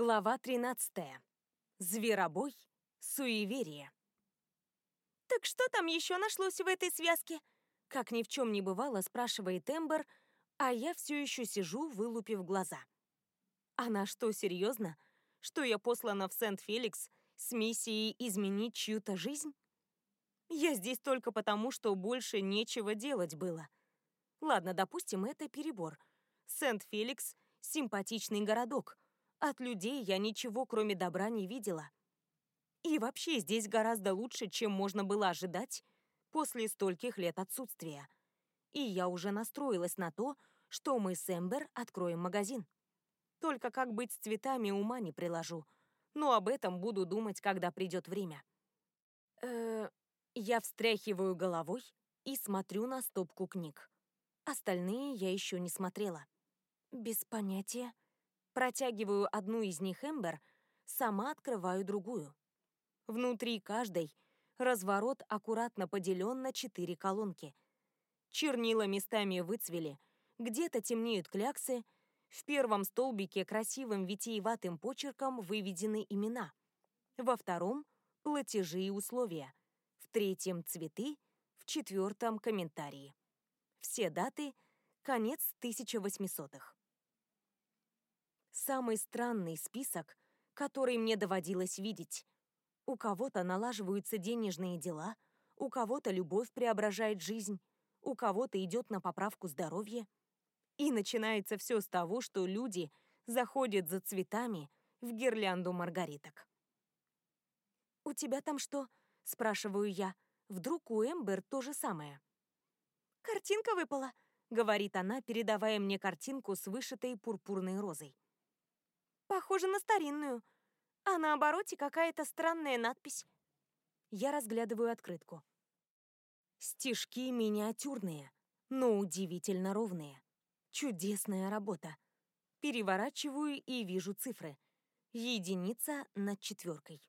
Глава 13. Зверобой. Суеверие. «Так что там еще нашлось в этой связке?» Как ни в чем не бывало, спрашивает Эмбер, а я все еще сижу, вылупив глаза. Она что, серьезно? Что я послана в Сент-Феликс с миссией изменить чью-то жизнь? Я здесь только потому, что больше нечего делать было. Ладно, допустим, это перебор. Сент-Феликс — симпатичный городок — от людей я ничего, кроме добра, не видела. И вообще здесь гораздо лучше, чем можно было ожидать после стольких лет отсутствия. И я уже настроилась на то, что мы с Эмбер откроем магазин. Только как быть с цветами ума не приложу. Но об этом буду думать, когда придет время. Э, я встряхиваю головой и смотрю на стопку книг. Остальные я еще не смотрела. Без понятия. Протягиваю одну из них Эмбер, сама открываю другую. Внутри каждой разворот аккуратно поделен на четыре колонки. Чернила местами выцвели, где-то темнеют кляксы, в первом столбике красивым витиеватым почерком выведены имена, во втором — платежи и условия, в третьем — цветы, в четвертом — комментарии. Все даты — конец 1800-х. Самый странный список, который мне доводилось видеть. У кого-то налаживаются денежные дела, у кого-то любовь преображает жизнь, у кого-то идет на поправку здоровья. И начинается все с того, что люди заходят за цветами в гирлянду маргариток. «У тебя там что?» — спрашиваю я. Вдруг у Эмбер то же самое. «Картинка выпала», — говорит она, передавая мне картинку с вышитой пурпурной розой. Похоже на старинную. А на обороте какая-то странная надпись. Я разглядываю открытку. Стежки миниатюрные, но удивительно ровные. Чудесная работа. Переворачиваю и вижу цифры. Единица над четверкой.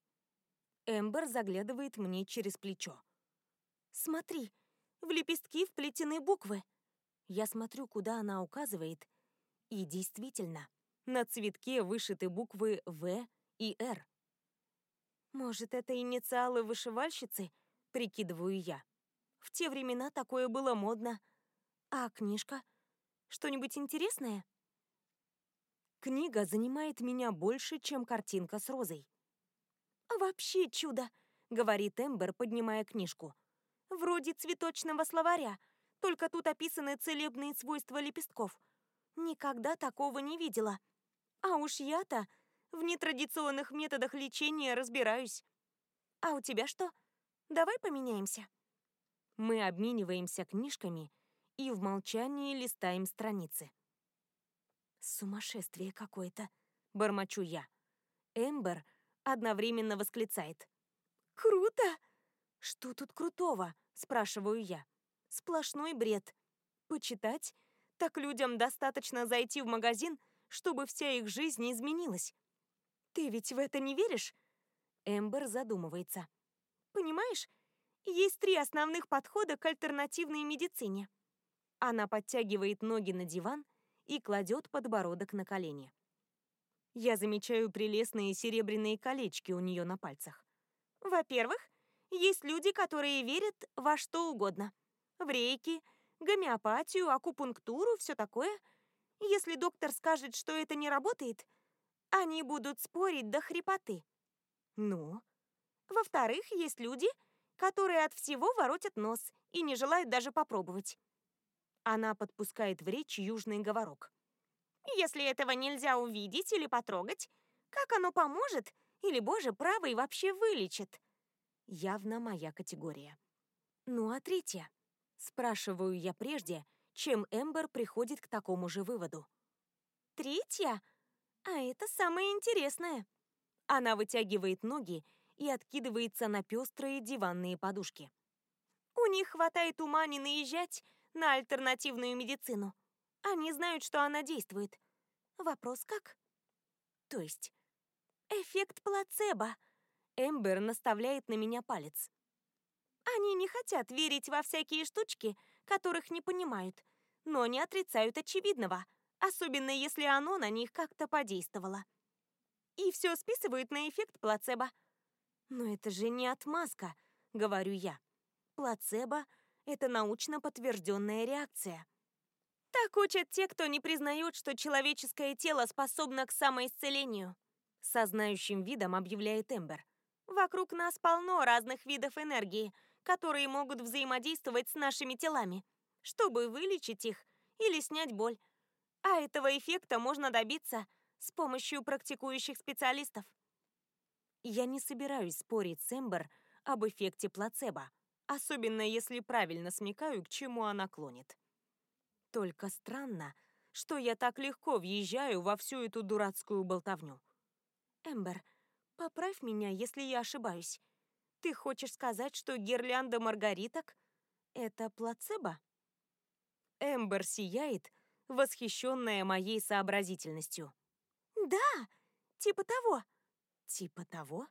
Эмбер заглядывает мне через плечо. «Смотри, в лепестки вплетены буквы». Я смотрю, куда она указывает, и действительно, на цветке вышиты буквы «В» и «Р». «Может, это инициалы вышивальщицы?» — прикидываю я. В те времена такое было модно. А книжка? Что-нибудь интересное? Книга занимает меня больше, чем картинка с розой. «Вообще чудо!» — говорит Эмбер, поднимая книжку. «Вроде цветочного словаря, только тут описаны целебные свойства лепестков. Никогда такого не видела. А уж я-то в нетрадиционных методах лечения разбираюсь. А у тебя что? Давай поменяемся. Мы обмениваемся книжками и в молчании листаем страницы. Сумасшествие какое-то, бормочу я. Эмбер одновременно восклицает. Круто! Что тут крутого? спрашиваю я. Сплошной бред. Почитать? Так людям достаточно зайти в магазин чтобы вся их жизнь изменилась. Ты ведь в это не веришь? Эмбер задумывается. Понимаешь, есть три основных подхода к альтернативной медицине. Она подтягивает ноги на диван и кладет подбородок на колени. Я замечаю прелестные серебряные колечки у нее на пальцах. Во-первых, есть люди, которые верят во что угодно. В рейки, гомеопатию, акупунктуру, все такое – если доктор скажет, что это не работает, они будут спорить до хрипоты. Ну? Во-вторых, есть люди, которые от всего воротят нос и не желают даже попробовать. Она подпускает в речь южный говорок. Если этого нельзя увидеть или потрогать, как оно поможет или, боже, правый вообще вылечит? Явно моя категория. Ну а третья? Спрашиваю я прежде, чем Эмбер приходит к такому же выводу. Третья? А это самое интересное. Она вытягивает ноги и откидывается на пестрые диванные подушки. У них хватает ума не наезжать на альтернативную медицину. Они знают, что она действует. Вопрос как? То есть? Эффект плацебо. Эмбер наставляет на меня палец. Они не хотят верить во всякие штучки, которых не понимают, но не отрицают очевидного, особенно если оно на них как-то подействовало. и все списывают на эффект плацебо. Но это же не отмазка, говорю я. Плацебо – это научно подтвержденная реакция. Так учат те, кто не признают, что человеческое тело способно к самоисцелению. Со знающим видом объявляет Эмбер. Вокруг нас полно разных видов энергии, которые могут взаимодействовать с нашими телами, чтобы вылечить их или снять боль. А этого эффекта можно добиться с помощью практикующих специалистов. Я не собираюсь спорить с Эмбер об эффекте плацебо, особенно если правильно смекаю, к чему она клонит. Только странно, что я так легко въезжаю во всю эту дурацкую болтовню. Эмбер, поправь меня, если я ошибаюсь. Ты хочешь сказать, что гирлянда маргариток — это плацебо? Эмбер сияет, восхищенная моей сообразительностью. Да, типа того. Типа того?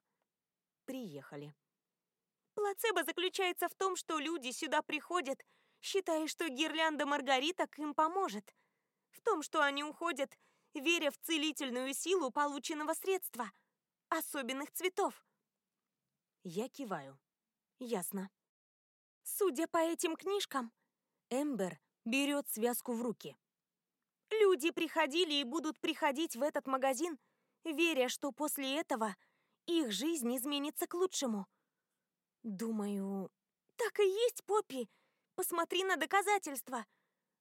Приехали. Плацебо заключается в том, что люди сюда приходят, считая, что гирлянда маргариток им поможет. В том, что они уходят, веря в целительную силу полученного средства, особенных цветов. Я киваю. Ясно. Судя по этим книжкам, Эмбер берет связку в руки. Люди приходили и будут приходить в этот магазин, веря, что после этого их жизнь изменится к лучшему. Думаю, так и есть, Поппи. Посмотри на доказательства.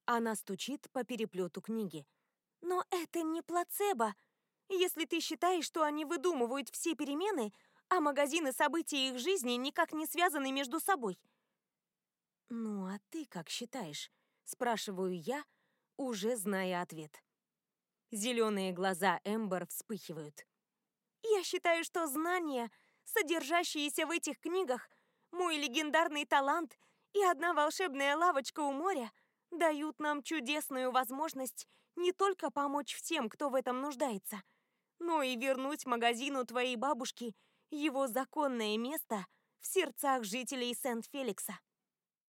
Она стучит по переплету книги. Но это не плацебо. Если ты считаешь, что они выдумывают все перемены, а магазины события их жизни никак не связаны между собой. Ну, а ты как считаешь? Спрашиваю я, уже зная ответ. Зеленые глаза Эмбер вспыхивают. Я считаю, что знания, содержащиеся в этих книгах, мой легендарный талант и одна волшебная лавочка у моря дают нам чудесную возможность не только помочь всем, кто в этом нуждается, но и вернуть магазину твоей бабушки его законное место в сердцах жителей Сент-Феликса.